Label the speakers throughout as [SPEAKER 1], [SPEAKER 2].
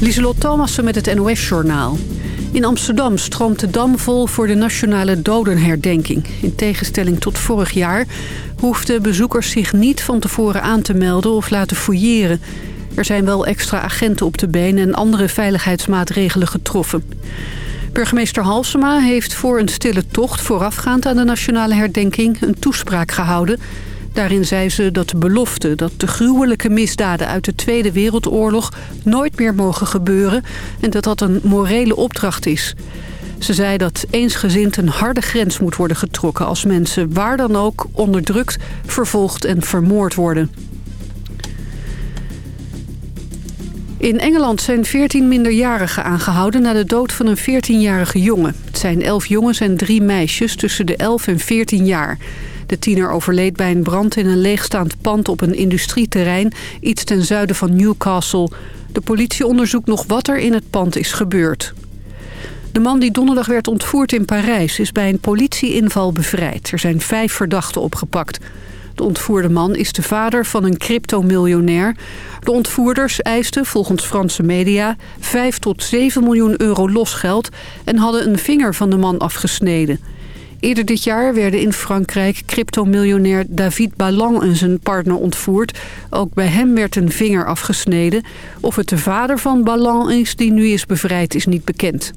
[SPEAKER 1] Lieselot Thomassen met het NOS-journaal. In Amsterdam stroomt de Dam vol voor de nationale dodenherdenking. In tegenstelling tot vorig jaar hoefden bezoekers zich niet van tevoren aan te melden of laten fouilleren. Er zijn wel extra agenten op de been en andere veiligheidsmaatregelen getroffen. Burgemeester Halsema heeft voor een stille tocht voorafgaand aan de nationale herdenking een toespraak gehouden... Daarin zei ze dat de belofte dat de gruwelijke misdaden uit de Tweede Wereldoorlog nooit meer mogen gebeuren en dat dat een morele opdracht is. Ze zei dat eensgezind een harde grens moet worden getrokken als mensen waar dan ook onderdrukt, vervolgd en vermoord worden. In Engeland zijn 14 minderjarigen aangehouden na de dood van een 14-jarige jongen. Het zijn 11 jongens en drie meisjes tussen de 11 en 14 jaar. De tiener overleed bij een brand in een leegstaand pand op een industrieterrein... iets ten zuiden van Newcastle. De politie onderzoekt nog wat er in het pand is gebeurd. De man die donderdag werd ontvoerd in Parijs is bij een politieinval bevrijd. Er zijn vijf verdachten opgepakt. De ontvoerde man is de vader van een cryptomiljonair. De ontvoerders eisten volgens Franse media 5 tot 7 miljoen euro losgeld... en hadden een vinger van de man afgesneden... Eerder dit jaar werden in Frankrijk cryptomiljonair David Ballan en zijn partner ontvoerd. Ook bij hem werd een vinger afgesneden. Of het de vader van Ballan is die nu is bevrijd is niet bekend.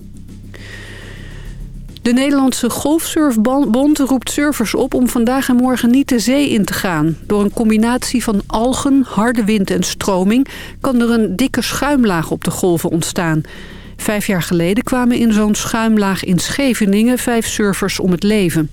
[SPEAKER 1] De Nederlandse Golfsurfbond roept surfers op om vandaag en morgen niet de zee in te gaan. Door een combinatie van algen, harde wind en stroming kan er een dikke schuimlaag op de golven ontstaan. Vijf jaar geleden kwamen in zo'n schuimlaag in Scheveningen vijf surfers om het leven.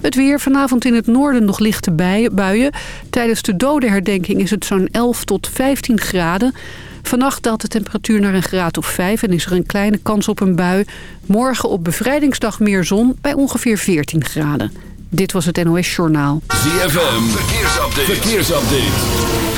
[SPEAKER 1] Het weer vanavond in het noorden nog lichte buien. Tijdens de dodenherdenking is het zo'n 11 tot 15 graden. Vannacht daalt de temperatuur naar een graad of 5 en is er een kleine kans op een bui. Morgen op bevrijdingsdag meer zon bij ongeveer 14 graden. Dit was het NOS Journaal.
[SPEAKER 2] ZFM, verkeersupdate.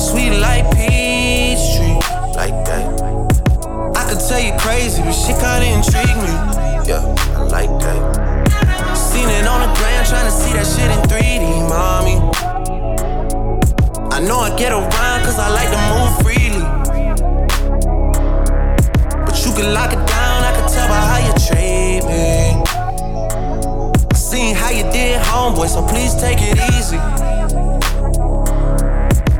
[SPEAKER 3] sweet like peach tree, like that. I could tell you crazy, but she kinda intrigue me. Yeah, I like that. Seen it on the gram, tryna see that shit in 3D, mommy.
[SPEAKER 4] I know I get around, cause I
[SPEAKER 5] like to move freely. But you can lock it down, I can tell by how you treat me. Seeing seen how you did, homeboy, so please take it easy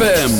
[SPEAKER 5] ZFM.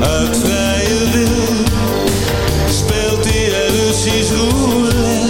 [SPEAKER 6] Uit vrije wil speelt hij er Russisch roulette.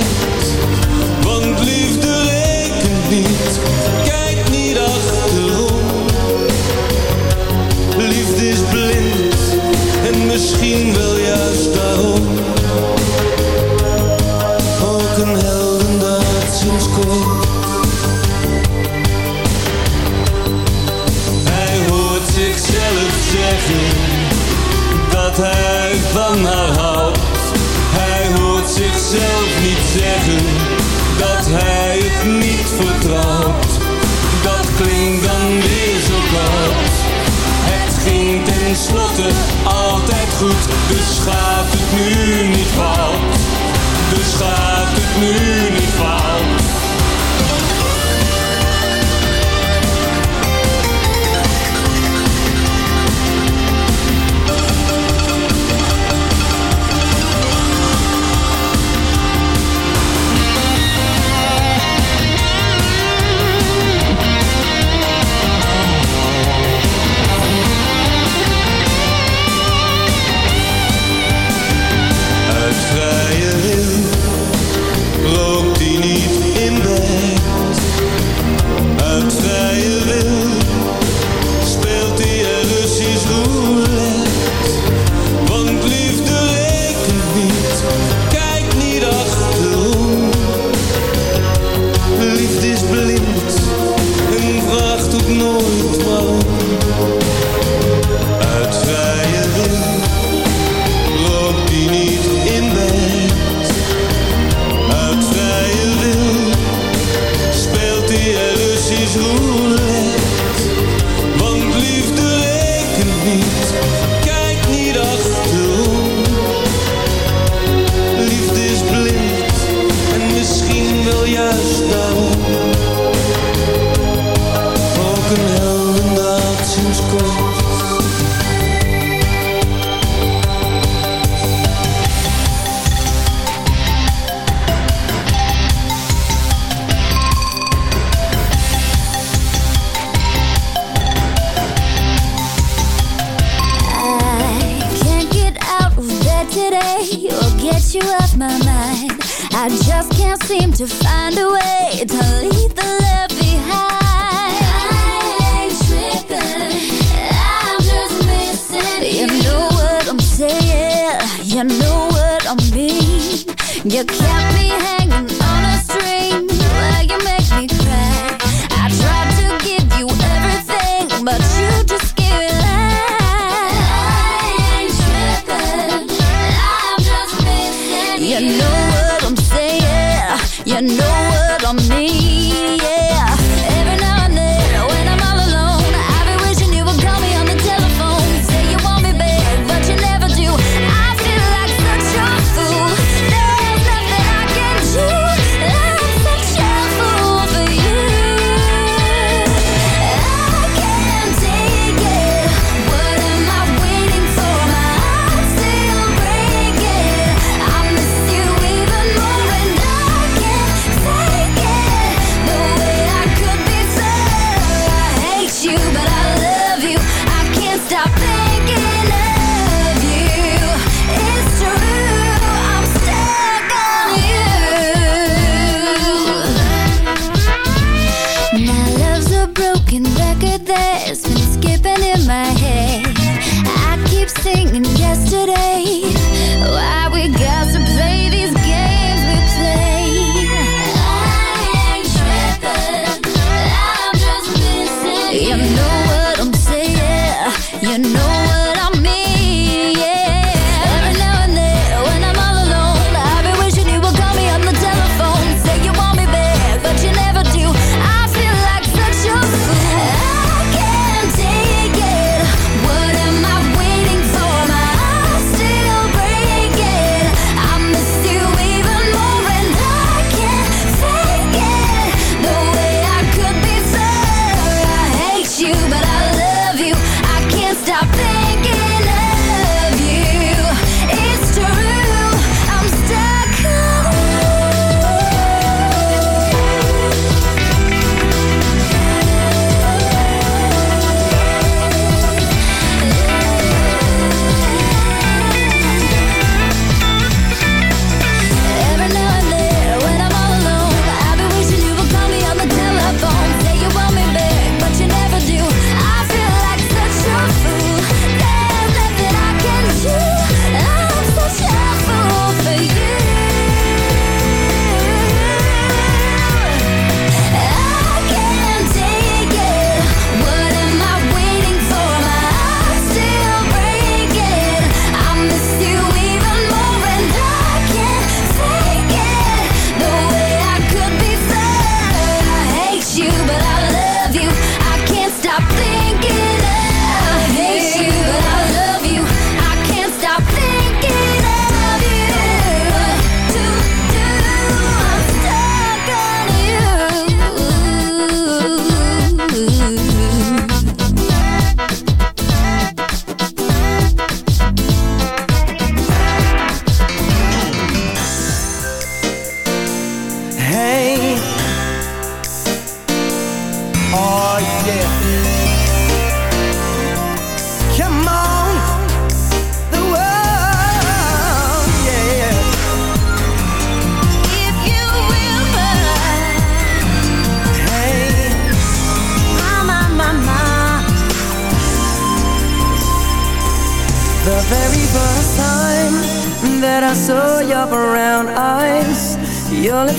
[SPEAKER 7] today.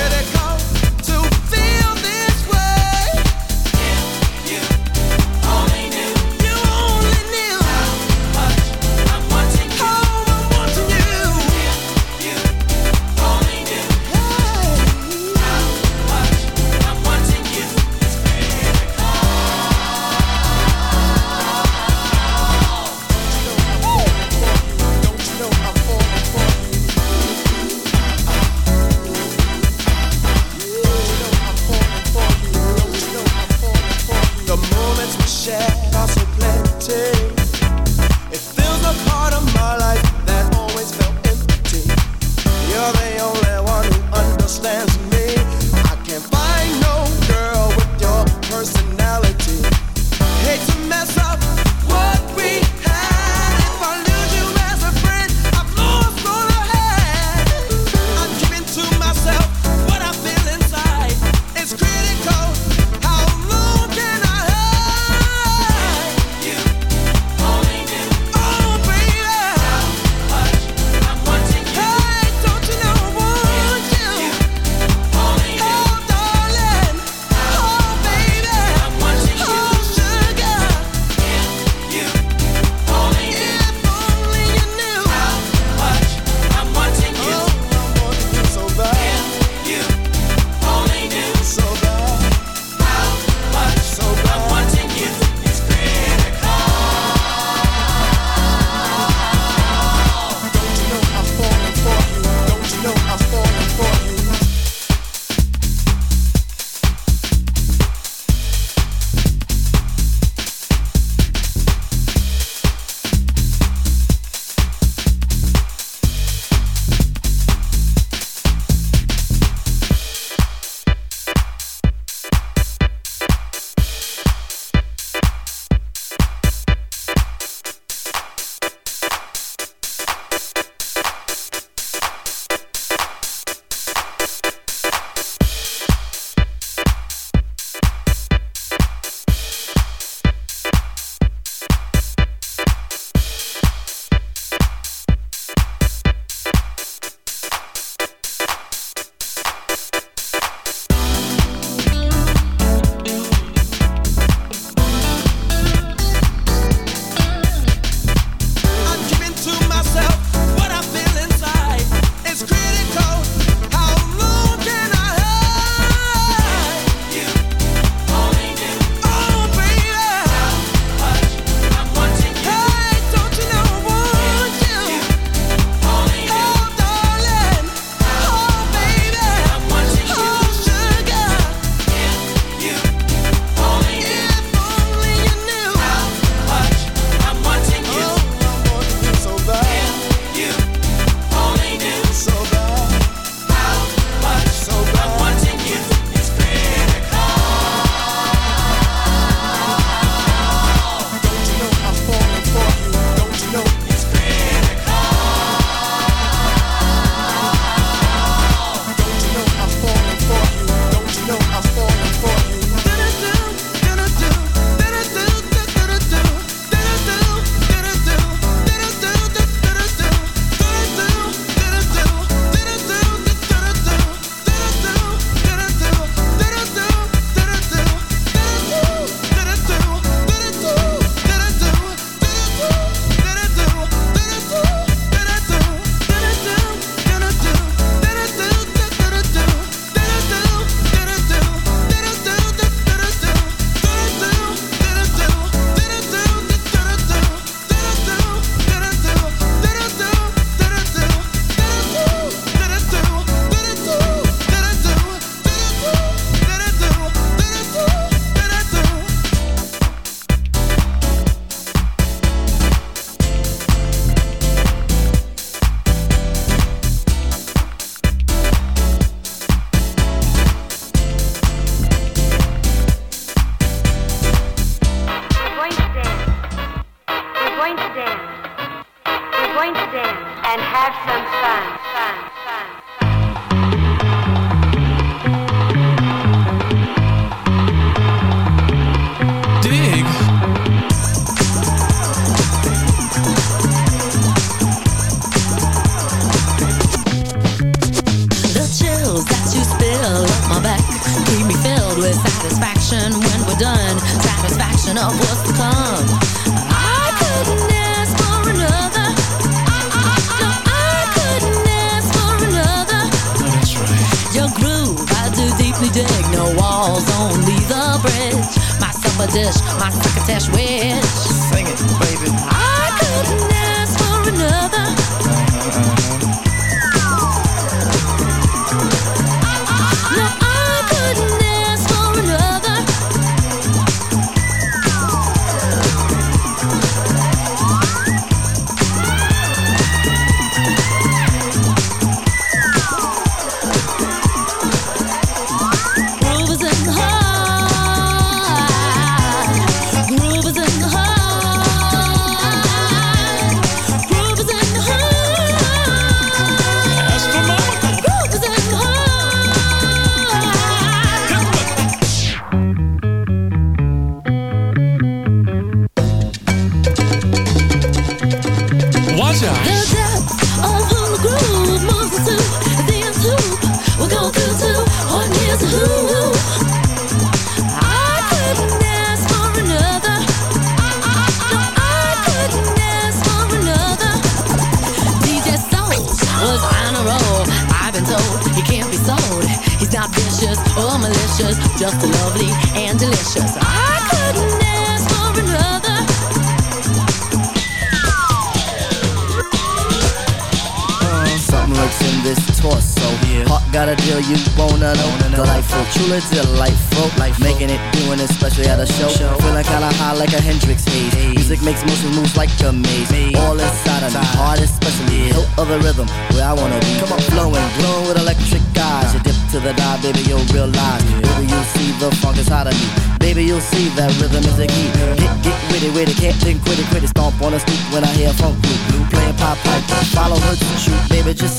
[SPEAKER 8] It's critical to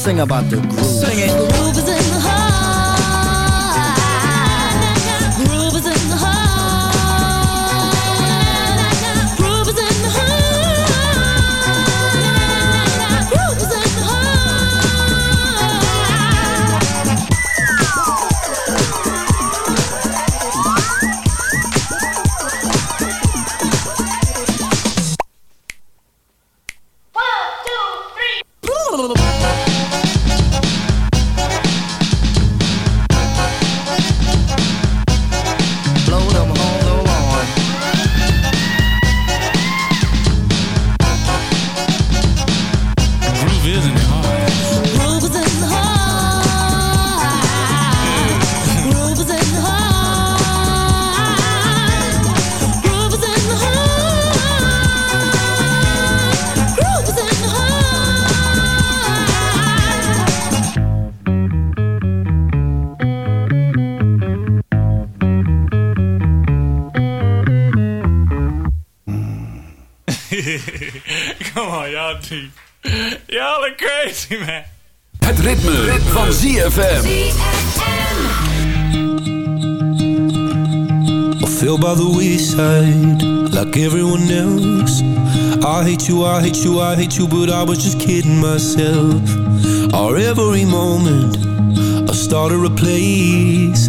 [SPEAKER 9] sing about the groove.
[SPEAKER 2] ZFM.
[SPEAKER 6] I fell by the wayside like everyone else. I hate you, I hate you, I hate you, but I was just kidding myself. Our every moment, I started a place.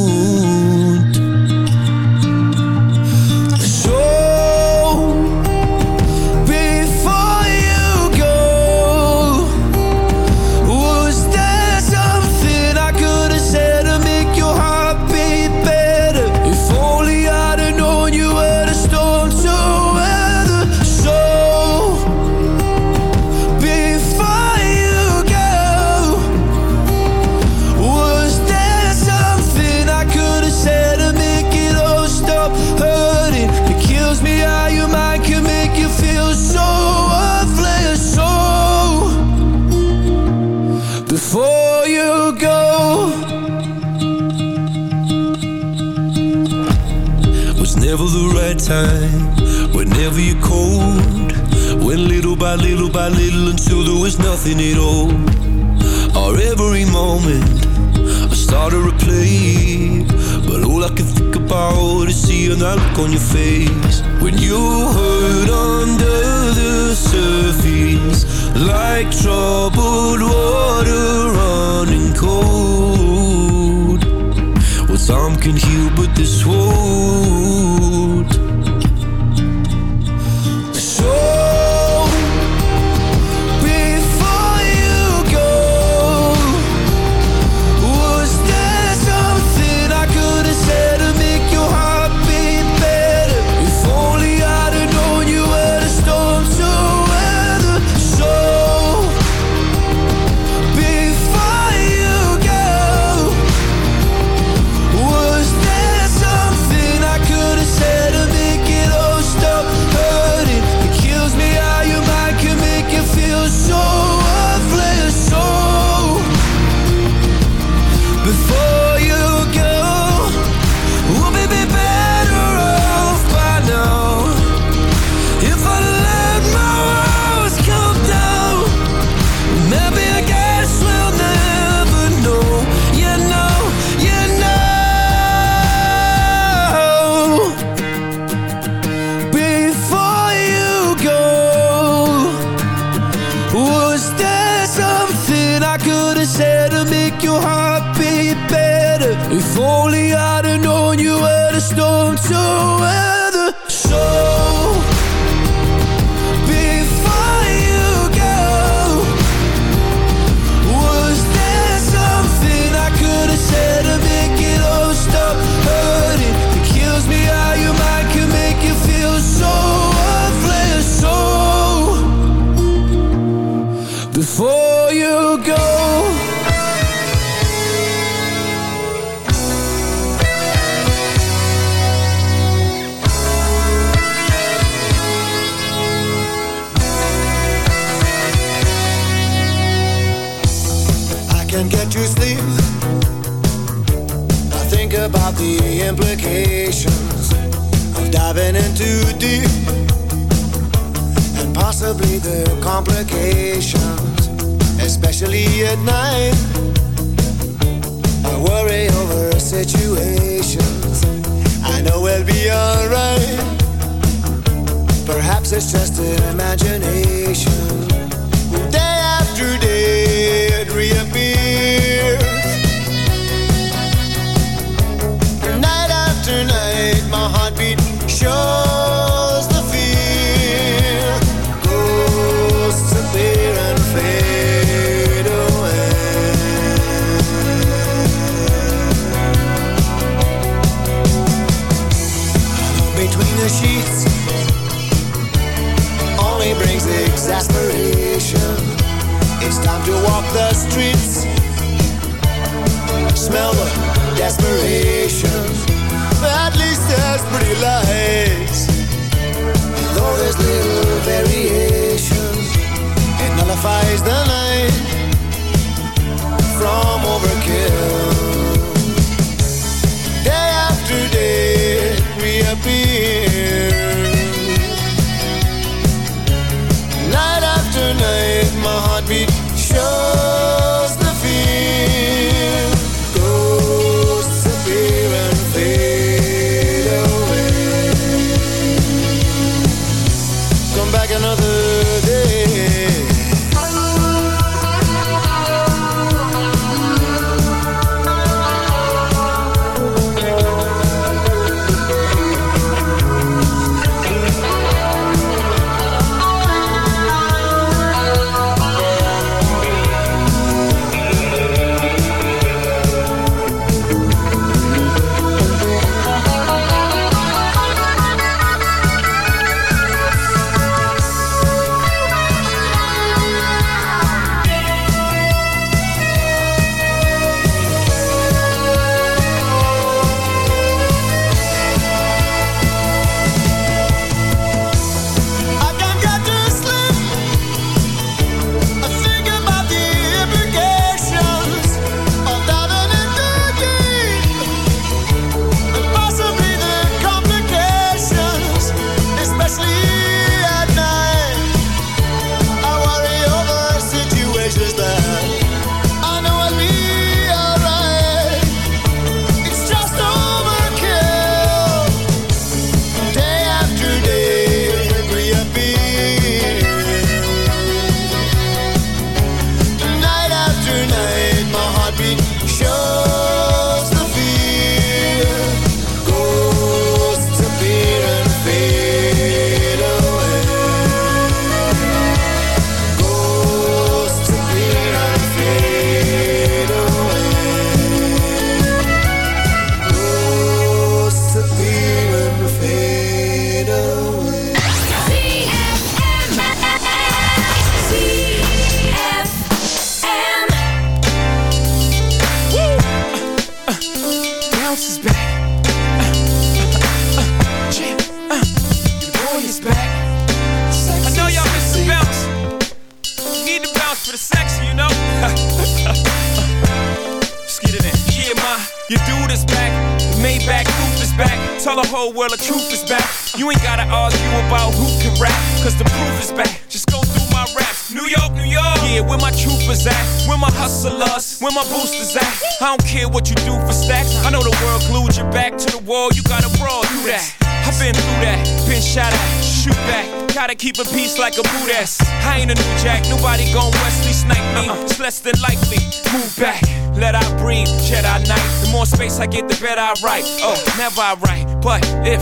[SPEAKER 3] Oh, never I. But if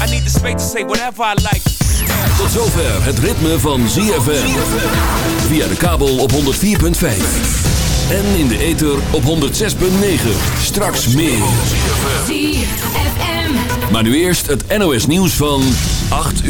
[SPEAKER 3] I need the space to say whatever I like.
[SPEAKER 2] Tot zover het ritme van ZFM. Via de kabel op 104.5. En in de ether op 106.9. Straks meer. ZFM. Maar nu eerst het NOS nieuws van 8 uur.